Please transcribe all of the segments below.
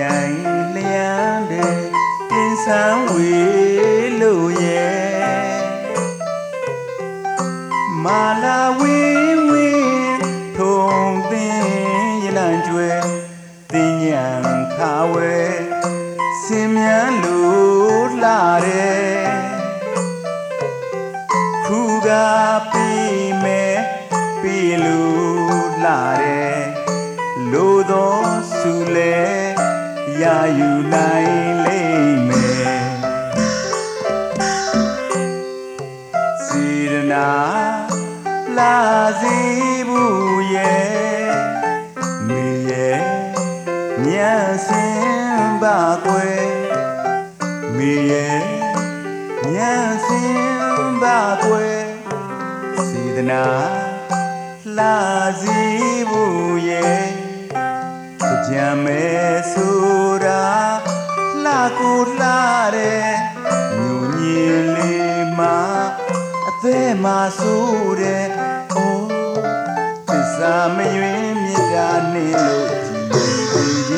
ပြိုင်လျံတဲ့တင်ဆောင်ဝေလို့ရဲ့မာလာဝေဝေထုံတင်ရလန်ကျွဲတင်ညံခါဝဲစင်မြန်လို့လာတဲ့ခုကပ ယူနိုင်လိမ့်မယ်စေရနာလာစီဘူးရဲ့မေရဲ့ညံစင်ပါကွယ်မေရဲ့ညံစင်ပါကွယ်စေရနာလာစီဘူးရဲ့ကြံမဲဆိုတာ လာကိုလာတဲ့ညူညင်လေးမှာအသက်မှာဆိုတဲ့အိုးသစ္စာမယွင်းမြစ်တာနေလို့ကြည်ကြည်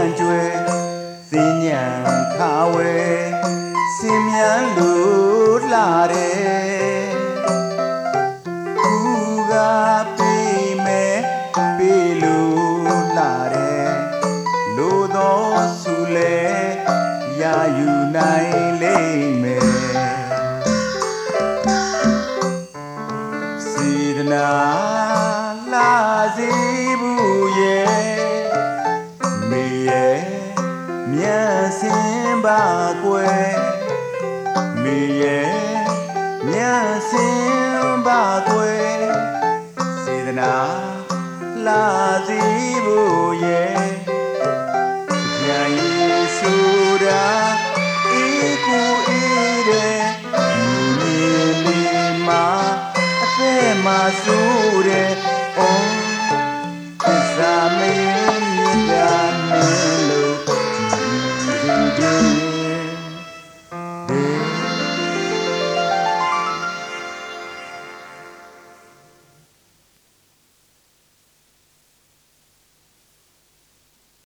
န့်ကျွဲစင်ညံခါဝဲစင်မြန်လူလာတယ်သူကပေးမယ်ပေးလူလာတယ်လူတော်စုလဲရာယူနိုင်လိမ့်မယ် မျက်စင်ပါကွယ်မိရဲ့မျက်စင်ပါကွယ်စေတနာလာစီဖို့ရဲ့ကြံရည်ဆိုတာဤကိုဤတဲ့မြင်လေးမှာအသက်မှာဆို